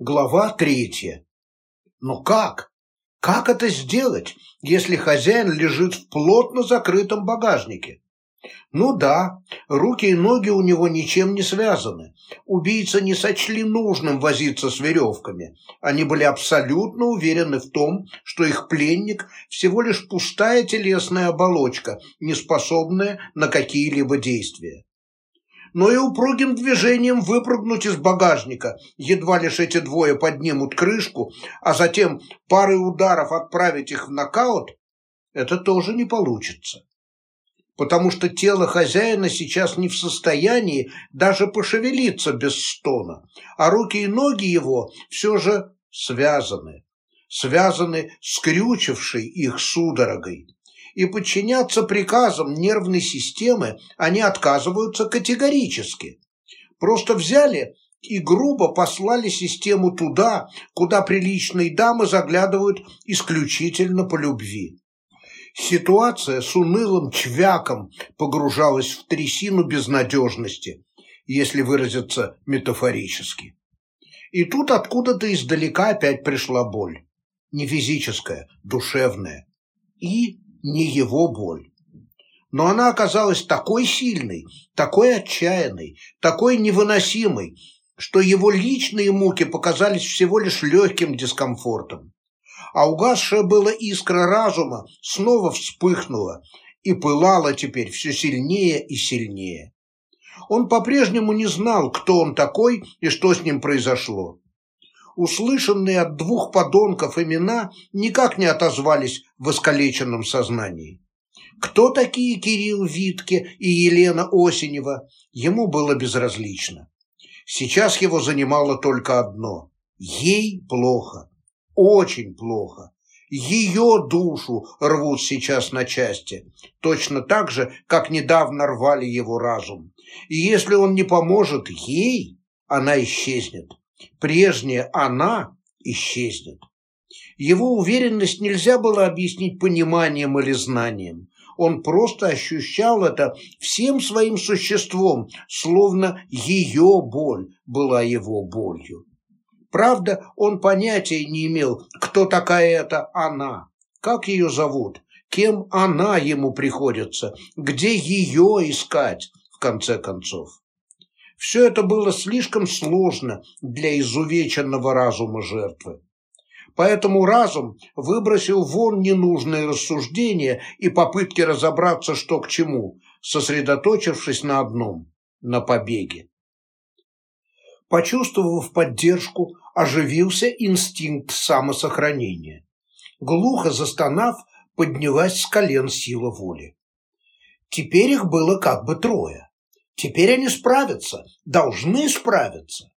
Глава третья. Но как? Как это сделать, если хозяин лежит в плотно закрытом багажнике? Ну да, руки и ноги у него ничем не связаны. Убийцы не сочли нужным возиться с веревками. Они были абсолютно уверены в том, что их пленник всего лишь пустая телесная оболочка, не способная на какие-либо действия но и упругим движением выпрыгнуть из багажника, едва лишь эти двое поднимут крышку, а затем парой ударов отправить их в нокаут, это тоже не получится. Потому что тело хозяина сейчас не в состоянии даже пошевелиться без стона, а руки и ноги его все же связаны, связаны скрючившей их судорогой и подчиняться приказам нервной системы они отказываются категорически. Просто взяли и грубо послали систему туда, куда приличные дамы заглядывают исключительно по любви. Ситуация с унылым чвяком погружалась в трясину безнадежности, если выразиться метафорически. И тут откуда-то издалека опять пришла боль. Не физическая, душевная. И не его боль. Но она оказалась такой сильной, такой отчаянной, такой невыносимой, что его личные муки показались всего лишь легким дискомфортом. А угасшая была искра разума снова вспыхнула и пылала теперь все сильнее и сильнее. Он по-прежнему не знал, кто он такой и что с ним произошло услышанные от двух подонков имена никак не отозвались в искалеченном сознании. Кто такие Кирилл Витке и Елена Осенева, ему было безразлично. Сейчас его занимало только одно – ей плохо, очень плохо. Ее душу рвут сейчас на части, точно так же, как недавно рвали его разум. И если он не поможет ей, она исчезнет прежняя она исчезнет. Его уверенность нельзя было объяснить пониманием или знанием. Он просто ощущал это всем своим существом, словно ее боль была его болью. Правда, он понятия не имел, кто такая эта она, как ее зовут, кем она ему приходится, где ее искать, в конце концов. Все это было слишком сложно для изувеченного разума жертвы. Поэтому разум выбросил вон ненужные рассуждения и попытки разобраться, что к чему, сосредоточившись на одном – на побеге. Почувствовав поддержку, оживился инстинкт самосохранения. Глухо застонав, поднялась с колен сила воли. Теперь их было как бы трое. Теперь они справятся, должны справиться.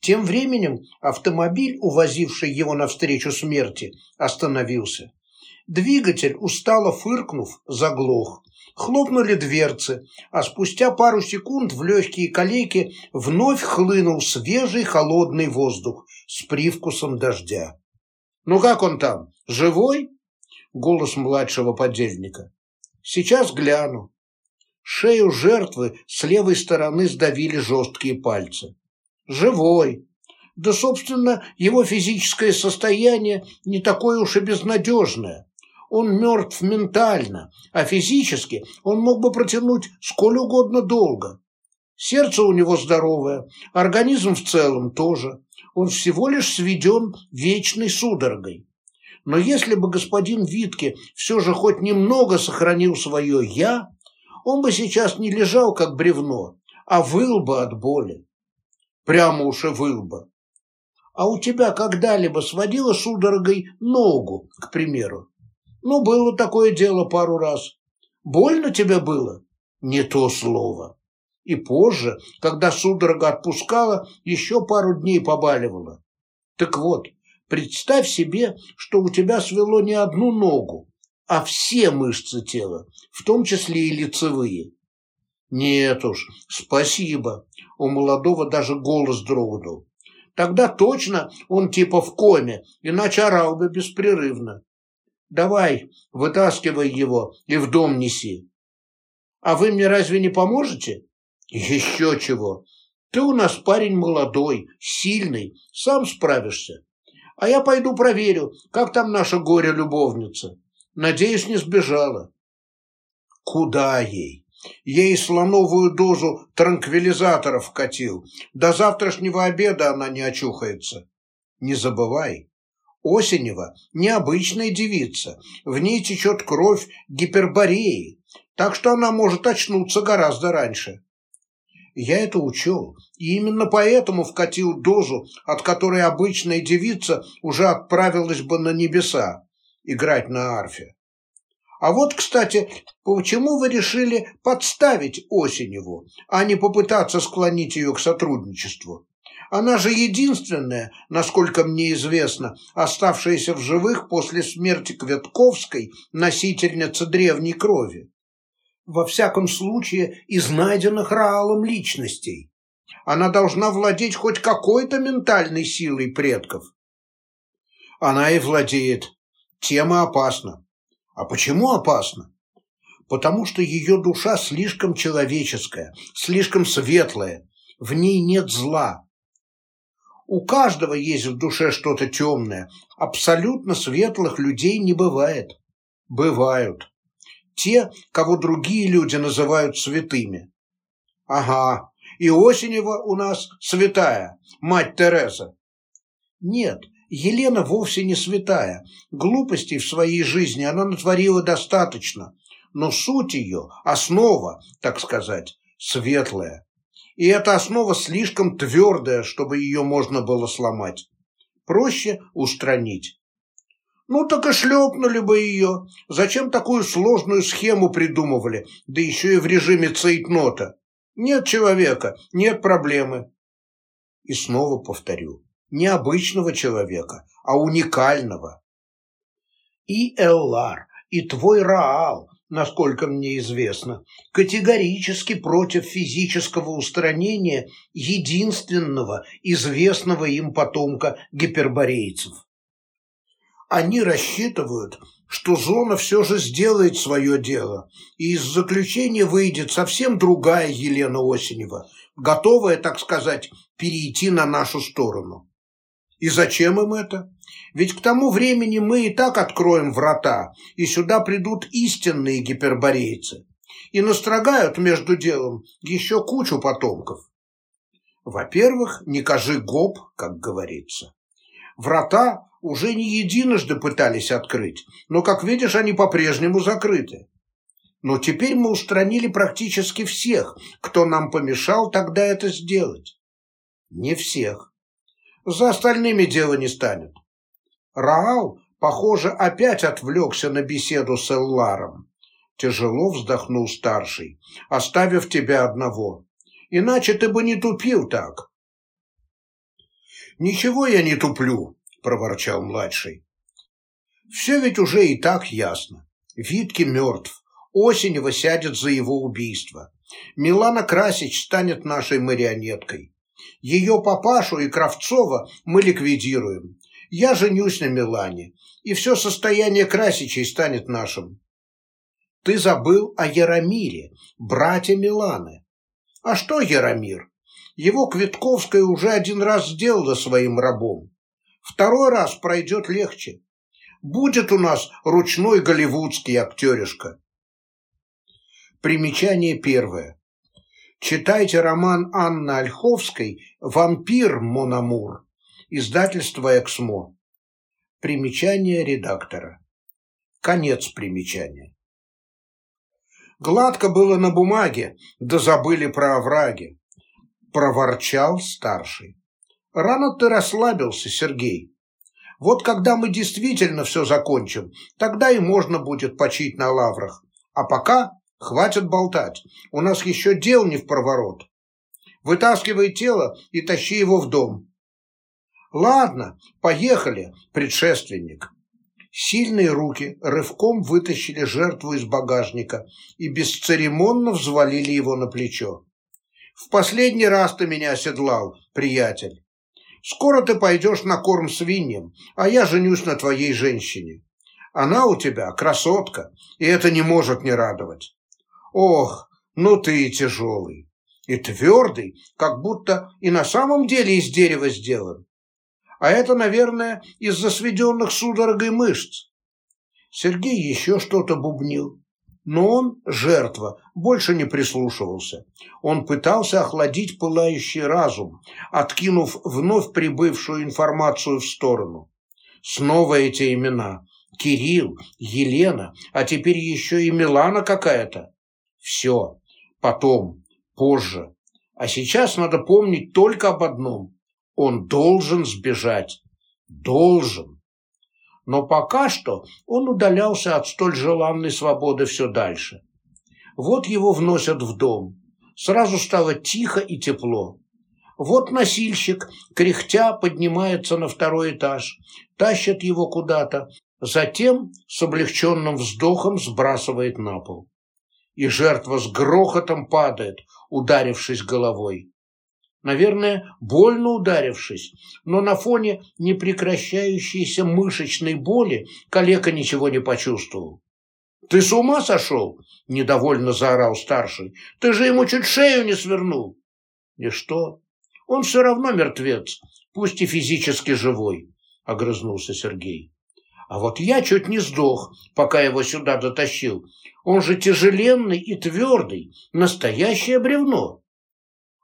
Тем временем автомобиль, увозивший его навстречу смерти, остановился. Двигатель, устало фыркнув, заглох. Хлопнули дверцы, а спустя пару секунд в легкие калеки вновь хлынул свежий холодный воздух с привкусом дождя. «Ну как он там? Живой?» — голос младшего подельника. «Сейчас гляну». Шею жертвы с левой стороны сдавили жесткие пальцы. Живой. Да, собственно, его физическое состояние не такое уж и безнадежное. Он мертв ментально, а физически он мог бы протянуть сколь угодно долго. Сердце у него здоровое, организм в целом тоже. Он всего лишь сведен вечной судорогой. Но если бы господин Витке все же хоть немного сохранил свое «я», он бы сейчас не лежал, как бревно, а выл бы от боли. Прямо уж и выл бы. А у тебя когда-либо сводила судорогой ногу, к примеру? Ну, было такое дело пару раз. Больно тебе было? Не то слово. И позже, когда судорога отпускала, еще пару дней побаливала. Так вот, представь себе, что у тебя свело не одну ногу, а все мышцы тела, в том числе и лицевые. Нет уж, спасибо. У молодого даже голос дрогнул. Тогда точно он типа в коме, иначе орал бы беспрерывно. Давай, вытаскивай его и в дом неси. А вы мне разве не поможете? Еще чего. Ты у нас парень молодой, сильный, сам справишься. А я пойду проверю, как там наша горе-любовница. Надеюсь, не сбежала. Куда ей? Ей слоновую дозу транквилизаторов вкатил. До завтрашнего обеда она не очухается. Не забывай, Осенева необычная девица, в ней течет кровь гипербореи, так что она может очнуться гораздо раньше. Я это учел, и именно поэтому вкатил дозу, от которой обычная девица уже отправилась бы на небеса играть на арфе. А вот, кстати, почему вы решили подставить Осеневу, а не попытаться склонить ее к сотрудничеству? Она же единственная, насколько мне известно, оставшаяся в живых после смерти Кветковской носительница древней крови. Во всяком случае, из найденных Раалом личностей. Она должна владеть хоть какой-то ментальной силой предков. Она и владеет. Тема опасна. А почему опасна? Потому что ее душа слишком человеческая, слишком светлая. В ней нет зла, у каждого есть в душе что-то темное. Абсолютно светлых людей не бывает. Бывают. Те, кого другие люди называют святыми. Ага, и Осенева у нас святая, мать Тереза. Нет, Елена вовсе не святая. Глупостей в своей жизни она натворила достаточно. Но суть ее, основа, так сказать, светлая и эта основа слишком твердая, чтобы ее можно было сломать. Проще устранить. Ну так и шлепнули бы ее. Зачем такую сложную схему придумывали, да еще и в режиме цейтнота? Нет человека, нет проблемы. И снова повторю, не обычного человека, а уникального. И Эллар, и твой Раал, насколько мне известно, категорически против физического устранения единственного известного им потомка гиперборейцев. Они рассчитывают, что зона все же сделает свое дело, и из заключения выйдет совсем другая Елена Осенева, готовая, так сказать, перейти на нашу сторону. И зачем им это? Ведь к тому времени мы и так откроем врата, и сюда придут истинные гиперборейцы и настрогают между делом еще кучу потомков. Во-первых, не кажи гоп, как говорится. Врата уже не единожды пытались открыть, но, как видишь, они по-прежнему закрыты. Но теперь мы устранили практически всех, кто нам помешал тогда это сделать. Не всех. За остальными дело не станет. Раал, похоже, опять отвлекся на беседу с Элларом. Тяжело вздохнул старший, оставив тебя одного. Иначе ты бы не тупил так. Ничего я не туплю, проворчал младший. Все ведь уже и так ясно. Витки мертв. Осенева сядет за его убийство. Милана Красич станет нашей марионеткой. Ее папашу и Кравцова мы ликвидируем. Я женюсь на Милане, и все состояние Красичей станет нашим. Ты забыл о Яромире, брате Миланы. А что Яромир? Его Квитковская уже один раз сделала своим рабом. Второй раз пройдет легче. Будет у нас ручной голливудский актеришка. Примечание первое. Читайте роман Анны Ольховской «Вампир Мономур» Издательство «Эксмо». Примечание редактора. Конец примечания. Гладко было на бумаге, да забыли про овраги. Проворчал старший. Рано ты расслабился, Сергей. Вот когда мы действительно все закончим, тогда и можно будет почить на лаврах. А пока хватит болтать, у нас еще дел не в проворот. Вытаскивай тело и тащи его в дом. Ладно, поехали, предшественник. Сильные руки рывком вытащили жертву из багажника и бесцеремонно взвалили его на плечо. В последний раз ты меня оседлал, приятель. Скоро ты пойдешь на корм свиньям, а я женюсь на твоей женщине. Она у тебя красотка, и это не может не радовать. Ох, ну ты и тяжелый. и твердый, как будто и на самом деле из дерева сделан. А это, наверное, из-за сведенных судорогой мышц. Сергей еще что-то бубнил. Но он, жертва, больше не прислушивался. Он пытался охладить пылающий разум, откинув вновь прибывшую информацию в сторону. Снова эти имена. Кирилл, Елена, а теперь еще и Милана какая-то. Все. Потом. Позже. А сейчас надо помнить только об одном. Он должен сбежать. Должен. Но пока что он удалялся от столь желанной свободы все дальше. Вот его вносят в дом. Сразу стало тихо и тепло. Вот носильщик, кряхтя, поднимается на второй этаж, тащит его куда-то, затем с облегченным вздохом сбрасывает на пол. И жертва с грохотом падает, ударившись головой наверное, больно ударившись, но на фоне непрекращающейся мышечной боли калека ничего не почувствовал. «Ты с ума сошел?» – недовольно заорал старший. «Ты же ему чуть шею не свернул!» «И что? Он все равно мертвец, пусть и физически живой», – огрызнулся Сергей. «А вот я чуть не сдох, пока его сюда дотащил. Он же тяжеленный и твердый, настоящее бревно».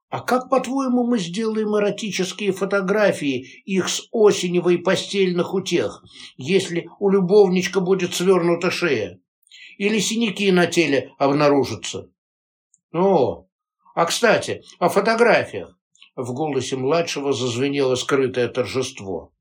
А как, по-твоему, мы сделаем эротические фотографии их с осеневой постельных утех, если у любовничка будет свернута шея? Или синяки на теле обнаружатся? О, а, кстати, о фотографиях. В голосе младшего зазвенело скрытое торжество.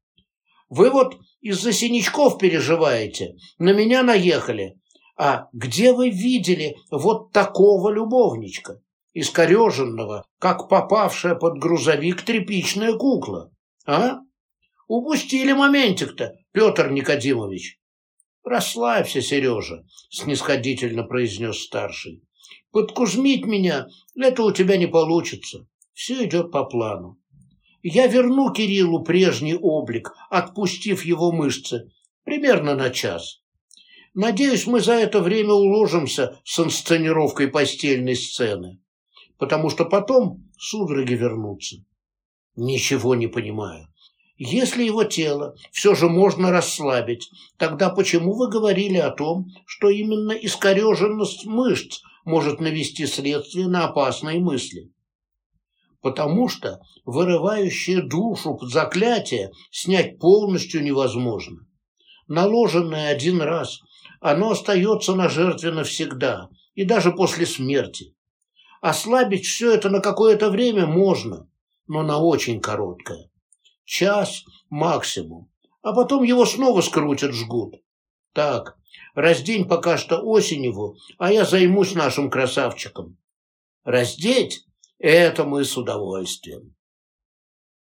Вы вот из-за синячков переживаете, на меня наехали. А где вы видели вот такого любовничка? искореженного, как попавшая под грузовик тряпичная кукла. А? Упустили моментик-то, Петр Никодимович. Расслабься, Сережа, снисходительно произнес старший. Подкузмить меня – это у тебя не получится. Все идет по плану. Я верну Кириллу прежний облик, отпустив его мышцы, примерно на час. Надеюсь, мы за это время уложимся с инсценировкой постельной сцены потому что потом судороги вернутся. Ничего не понимаю. Если его тело все же можно расслабить, тогда почему вы говорили о том, что именно искореженность мышц может навести следствие на опасные мысли? Потому что вырывающее душу заклятие снять полностью невозможно. Наложенное один раз, оно остается на жертве навсегда и даже после смерти. Ослабить все это на какое-то время можно, но на очень короткое. Час максимум, а потом его снова скрутят жгут. Так, раздень пока что Осеневу, а я займусь нашим красавчиком. Раздеть – это мы с удовольствием.